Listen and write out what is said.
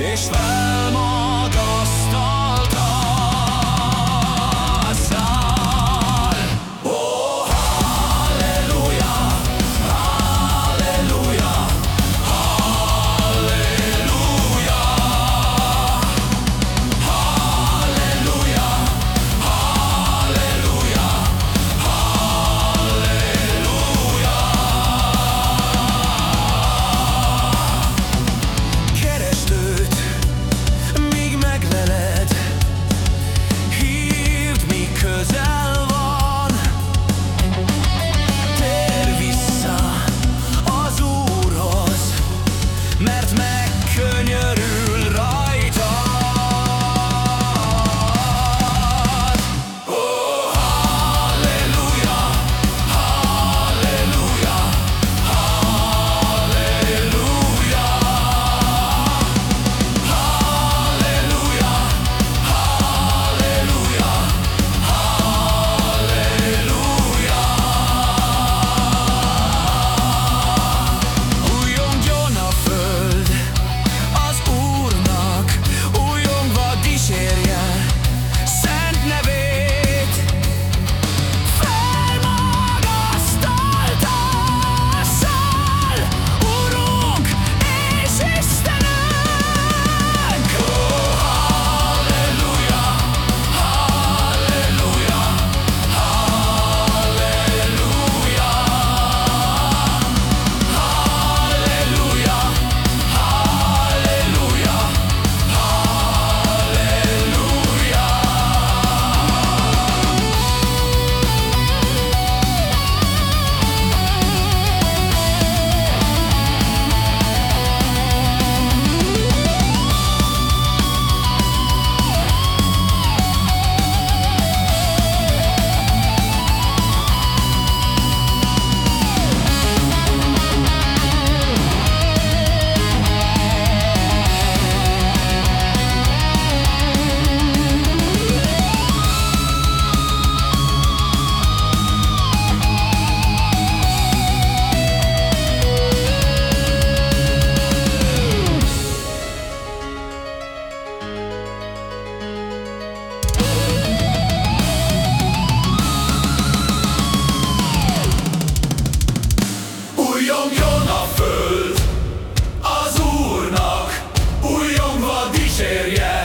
és felmond Yeah.